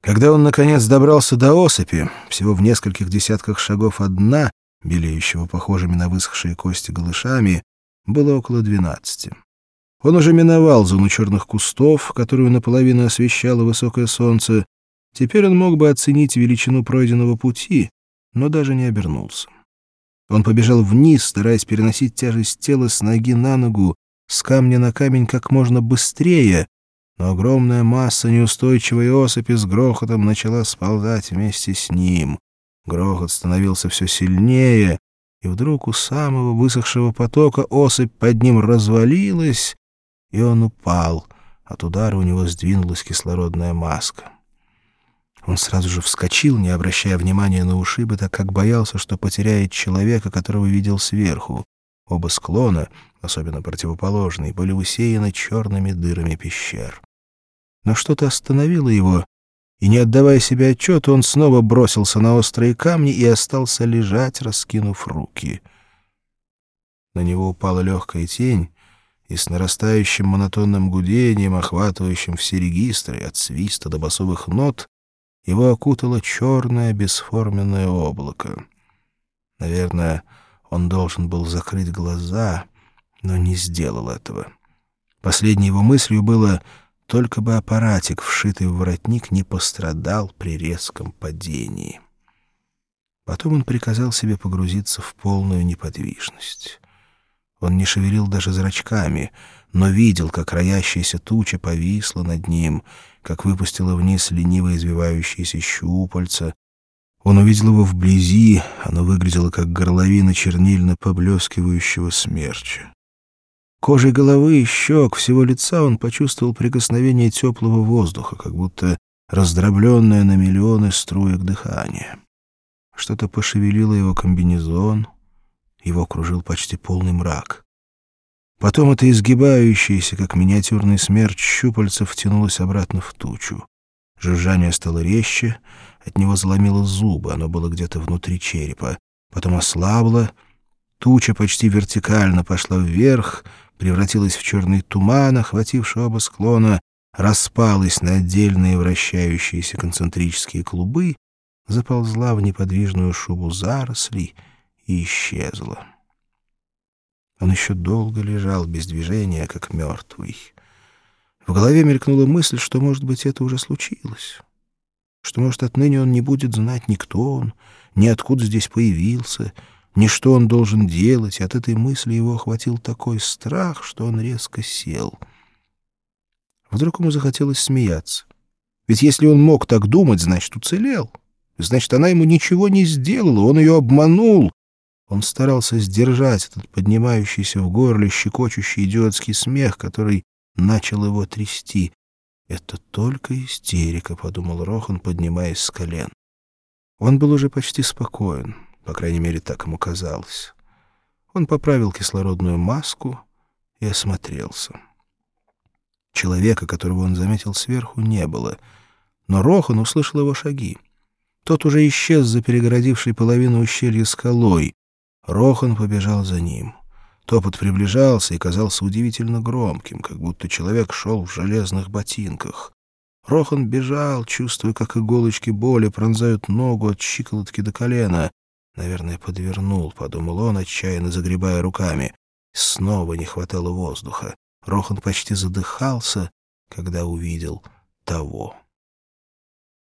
Когда он, наконец, добрался до осыпи, всего в нескольких десятках шагов от дна, белеющего похожими на высохшие кости голышами, было около двенадцати. Он уже миновал зону черных кустов, которую наполовину освещало высокое солнце. Теперь он мог бы оценить величину пройденного пути, но даже не обернулся. Он побежал вниз, стараясь переносить тяжесть тела с ноги на ногу, с камня на камень как можно быстрее, но огромная масса неустойчивой осыпи с грохотом начала сползать вместе с ним. Грохот становился все сильнее, и вдруг у самого высохшего потока осыпь под ним развалилась, и он упал. От удара у него сдвинулась кислородная маска. Он сразу же вскочил, не обращая внимания на ушибы, так как боялся, что потеряет человека, которого видел сверху. Оба склона, особенно противоположные, были усеяны черными дырами пещер. Но что-то остановило его, и, не отдавая себе отчета, он снова бросился на острые камни и остался лежать, раскинув руки. На него упала легкая тень, и с нарастающим монотонным гудением, охватывающим все регистры, от свиста до басовых нот, его окутало черное бесформенное облако. Наверное, он должен был закрыть глаза, но не сделал этого. Последней его мыслью было только бы аппаратик, вшитый в воротник, не пострадал при резком падении. Потом он приказал себе погрузиться в полную неподвижность. Он не шевелил даже зрачками, но видел, как роящаяся туча повисла над ним, как выпустила вниз лениво извивающиеся щупальца. Он увидел его вблизи, оно выглядело как горловина чернильно поблескивающего смерча. Кожей головы и щек, всего лица он почувствовал прикосновение теплого воздуха, как будто раздробленное на миллионы струек дыхания. Что-то пошевелило его комбинезон, его окружил почти полный мрак. Потом это изгибающееся, как миниатюрный смерч, щупальца втянулось обратно в тучу. Жужжание стало резче, от него заломило зубы, оно было где-то внутри черепа. Потом ослабло, туча почти вертикально пошла вверх, превратилась в черный туман, охвативший оба склона, распалась на отдельные вращающиеся концентрические клубы, заползла в неподвижную шубу зарослей и исчезла. Он еще долго лежал без движения, как мертвый. В голове мелькнула мысль, что, может быть, это уже случилось. Что, может, отныне он не будет знать ни кто он, ни откуда здесь появился — ни что он должен делать, от этой мысли его охватил такой страх, что он резко сел. Вдруг ему захотелось смеяться. Ведь если он мог так думать, значит, уцелел. Значит, она ему ничего не сделала, он ее обманул. Он старался сдержать этот поднимающийся в горле щекочущий идиотский смех, который начал его трясти. «Это только истерика», — подумал Рохан, поднимаясь с колен. Он был уже почти спокоен. По крайней мере, так ему казалось. Он поправил кислородную маску и осмотрелся. Человека, которого он заметил сверху, не было, но Рохан услышал его шаги. Тот уже исчез за перегородившей половину ущелья скалой. Рохан побежал за ним. Топот приближался и казался удивительно громким, как будто человек шел в железных ботинках. Рохан бежал, чувствуя, как иголочки боли пронзают ногу от щиколотки до колена. Наверное, подвернул, — подумал он, отчаянно загребая руками. Снова не хватало воздуха. Рохан почти задыхался, когда увидел того.